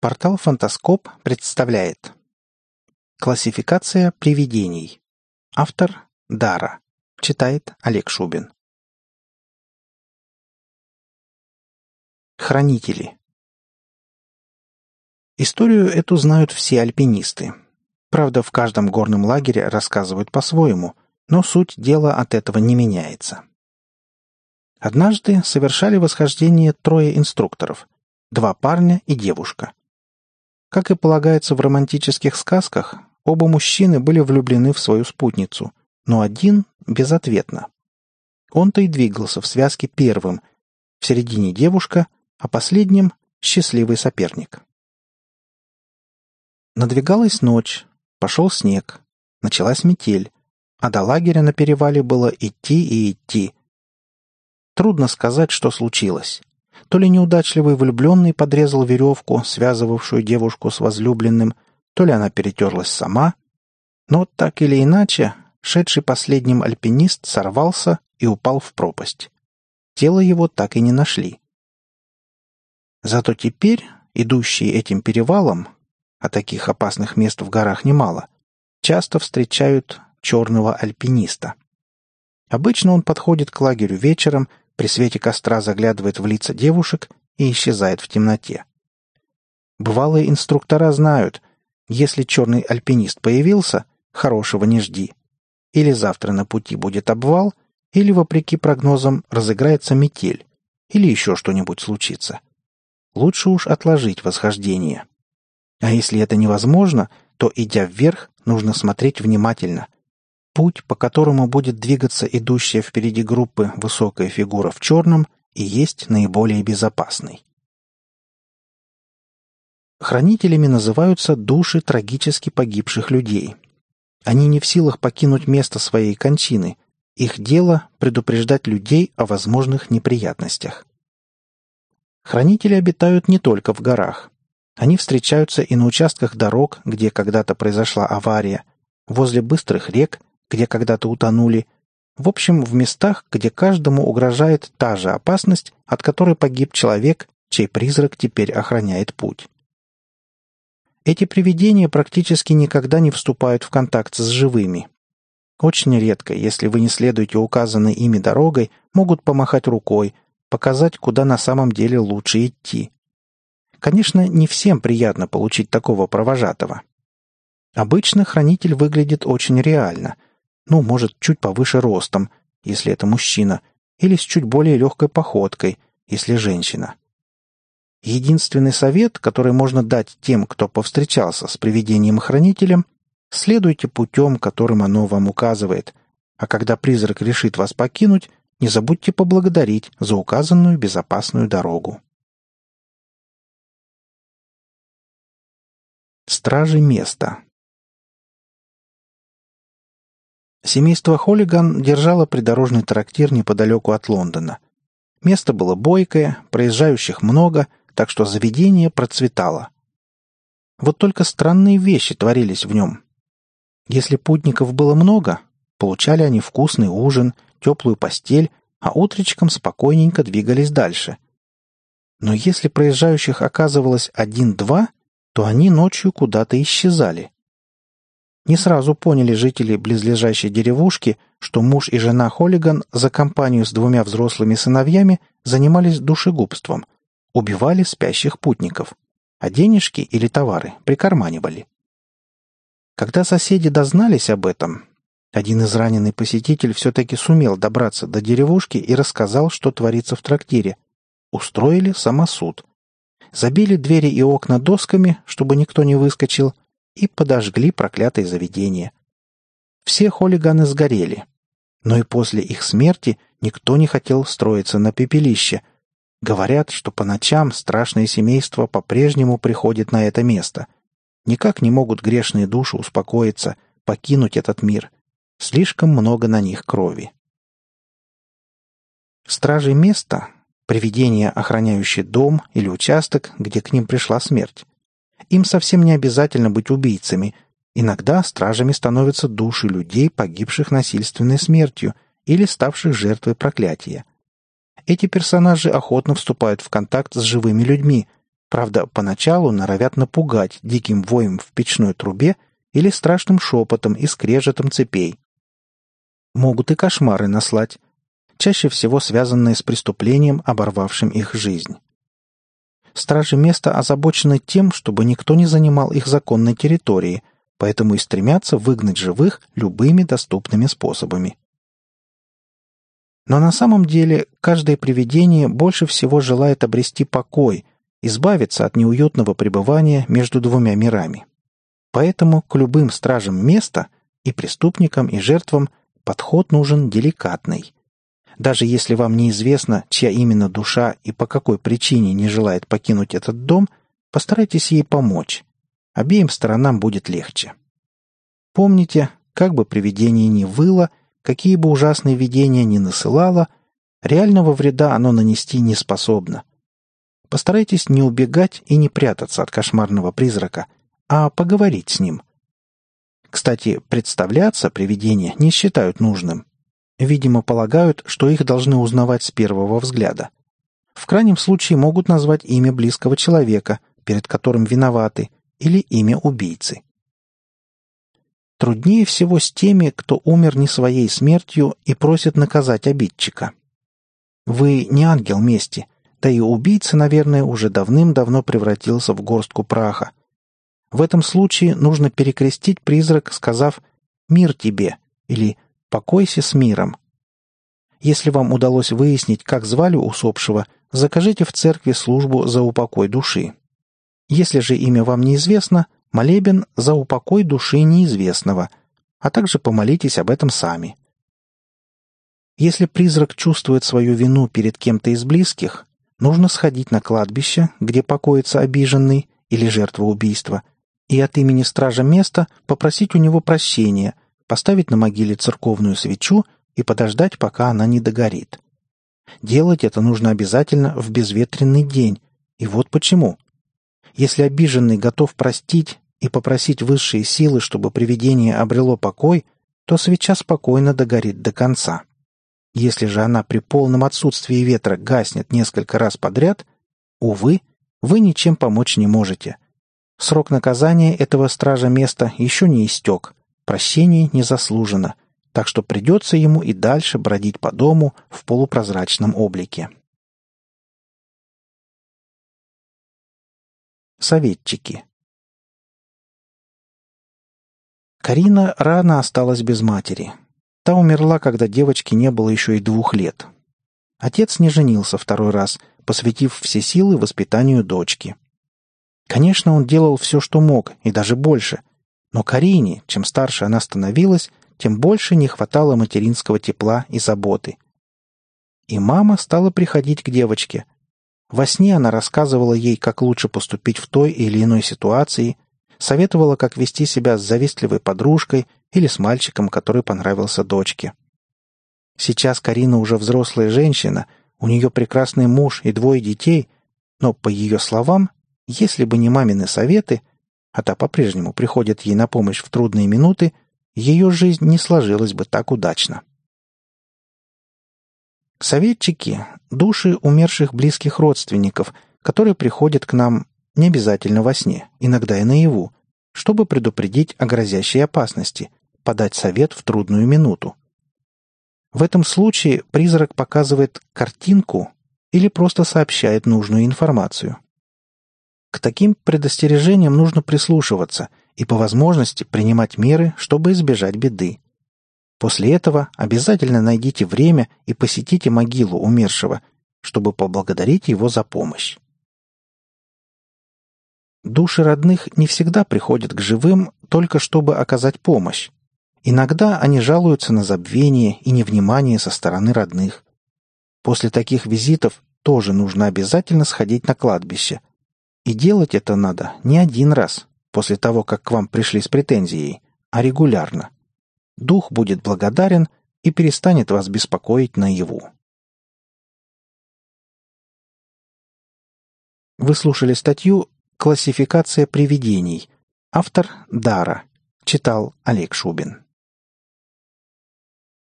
Портал «Фантаскоп» представляет. Классификация привидений. Автор Дара. Читает Олег Шубин. Хранители. Историю эту знают все альпинисты. Правда, в каждом горном лагере рассказывают по-своему, но суть дела от этого не меняется. Однажды совершали восхождение трое инструкторов – два парня и девушка – как и полагается в романтических сказках, оба мужчины были влюблены в свою спутницу, но один — безответно. Он-то и двигался в связке первым, в середине девушка, а последним — счастливый соперник. Надвигалась ночь, пошел снег, началась метель, а до лагеря на перевале было идти и идти. Трудно сказать, что случилось. То ли неудачливый влюбленный подрезал веревку, связывавшую девушку с возлюбленным, то ли она перетерлась сама. Но так или иначе, шедший последним альпинист сорвался и упал в пропасть. Тело его так и не нашли. Зато теперь идущие этим перевалом, а таких опасных мест в горах немало, часто встречают черного альпиниста. Обычно он подходит к лагерю вечером при свете костра заглядывает в лица девушек и исчезает в темноте. Бывалые инструктора знают, если черный альпинист появился, хорошего не жди. Или завтра на пути будет обвал, или, вопреки прогнозам, разыграется метель, или еще что-нибудь случится. Лучше уж отложить восхождение. А если это невозможно, то, идя вверх, нужно смотреть внимательно – Путь, по которому будет двигаться идущая впереди группы высокая фигура в черном, и есть наиболее безопасный. Хранителями называются души трагически погибших людей. Они не в силах покинуть место своей кончины. Их дело – предупреждать людей о возможных неприятностях. Хранители обитают не только в горах. Они встречаются и на участках дорог, где когда-то произошла авария, возле быстрых рек где когда-то утонули, в общем, в местах, где каждому угрожает та же опасность, от которой погиб человек, чей призрак теперь охраняет путь. Эти привидения практически никогда не вступают в контакт с живыми. Очень редко, если вы не следуете указанной ими дорогой, могут помахать рукой, показать, куда на самом деле лучше идти. Конечно, не всем приятно получить такого провожатого. Обычно хранитель выглядит очень реально – ну, может, чуть повыше ростом, если это мужчина, или с чуть более легкой походкой, если женщина. Единственный совет, который можно дать тем, кто повстречался с привидением-хранителем, следуйте путем, которым оно вам указывает, а когда призрак решит вас покинуть, не забудьте поблагодарить за указанную безопасную дорогу. Стражи места Семейство Холлиган держало придорожный трактир неподалеку от Лондона. Место было бойкое, проезжающих много, так что заведение процветало. Вот только странные вещи творились в нем. Если путников было много, получали они вкусный ужин, теплую постель, а утречком спокойненько двигались дальше. Но если проезжающих оказывалось один-два, то они ночью куда-то исчезали. Не сразу поняли жители близлежащей деревушки, что муж и жена Холлиган за компанию с двумя взрослыми сыновьями занимались душегубством, убивали спящих путников, а денежки или товары прикарманивали. Когда соседи дознались об этом, один из раненый посетитель все-таки сумел добраться до деревушки и рассказал, что творится в трактире. Устроили самосуд. Забили двери и окна досками, чтобы никто не выскочил, и подожгли проклятое заведение. Все хулиганы сгорели. Но и после их смерти никто не хотел строиться на пепелище. Говорят, что по ночам страшное семейство по-прежнему приходит на это место. Никак не могут грешные души успокоиться, покинуть этот мир. Слишком много на них крови. Стражи места — привидения, охраняющие дом или участок, где к ним пришла смерть. Им совсем не обязательно быть убийцами. Иногда стражами становятся души людей, погибших насильственной смертью или ставших жертвой проклятия. Эти персонажи охотно вступают в контакт с живыми людьми, Правда, поначалу норовят напугать диким воем в печной трубе или страшным шепотом и скрежетом цепей. Могут и кошмары наслать, чаще всего связанные с преступлением, оборвавшим их жизнь. Стражи места озабочены тем, чтобы никто не занимал их законной территории, поэтому и стремятся выгнать живых любыми доступными способами. Но на самом деле каждое привидение больше всего желает обрести покой, избавиться от неуютного пребывания между двумя мирами. Поэтому к любым стражам места, и преступникам, и жертвам, подход нужен деликатный. Даже если вам неизвестно, чья именно душа и по какой причине не желает покинуть этот дом, постарайтесь ей помочь. Обеим сторонам будет легче. Помните, как бы привидение ни выло, какие бы ужасные видения ни насылало, реального вреда оно нанести не способно. Постарайтесь не убегать и не прятаться от кошмарного призрака, а поговорить с ним. Кстати, представляться привидения не считают нужным. Видимо, полагают, что их должны узнавать с первого взгляда. В крайнем случае могут назвать имя близкого человека, перед которым виноваты, или имя убийцы. Труднее всего с теми, кто умер не своей смертью и просит наказать обидчика. Вы не ангел мести, да и убийца, наверное, уже давным-давно превратился в горстку праха. В этом случае нужно перекрестить призрак, сказав «Мир тебе» или «Покойся с миром». Если вам удалось выяснить, как звали усопшего, закажите в церкви службу за упокой души. Если же имя вам неизвестно, Молебен за упокой души неизвестного, а также помолитесь об этом сами. Если призрак чувствует свою вину перед кем-то из близких, нужно сходить на кладбище, где покоится обиженный или жертва убийства, и от имени стража места попросить у него прощения, поставить на могиле церковную свечу и подождать, пока она не догорит. Делать это нужно обязательно в безветренный день, и вот почему – если обиженный готов простить и попросить высшие силы, чтобы привидение обрело покой, то свеча спокойно догорит до конца. Если же она при полном отсутствии ветра гаснет несколько раз подряд, увы, вы ничем помочь не можете. Срок наказания этого стража места еще не истек, прощение не заслужено, так что придется ему и дальше бродить по дому в полупрозрачном облике. Советчики. Карина рано осталась без матери. Та умерла, когда девочке не было еще и двух лет. Отец не женился второй раз, посвятив все силы воспитанию дочки. Конечно, он делал все, что мог, и даже больше. Но Карине, чем старше она становилась, тем больше не хватало материнского тепла и заботы. И мама стала приходить к девочке, во сне она рассказывала ей, как лучше поступить в той или иной ситуации, советовала, как вести себя с завистливой подружкой или с мальчиком, который понравился дочке. Сейчас Карина уже взрослая женщина, у нее прекрасный муж и двое детей, но, по ее словам, если бы не мамины советы, а та по-прежнему приходит ей на помощь в трудные минуты, ее жизнь не сложилась бы так удачно. Советчики — души умерших близких родственников, которые приходят к нам не обязательно во сне, иногда и наяву, чтобы предупредить о грозящей опасности, подать совет в трудную минуту. В этом случае призрак показывает картинку или просто сообщает нужную информацию. К таким предостережениям нужно прислушиваться и по возможности принимать меры, чтобы избежать беды. После этого обязательно найдите время и посетите могилу умершего, чтобы поблагодарить его за помощь. Души родных не всегда приходят к живым только чтобы оказать помощь. Иногда они жалуются на забвение и невнимание со стороны родных. После таких визитов тоже нужно обязательно сходить на кладбище. И делать это надо не один раз, после того, как к вам пришли с претензией, а регулярно дух будет благодарен и перестанет вас беспокоить наяву. Вы слушали статью «Классификация привидений». Автор Дара. Читал Олег Шубин.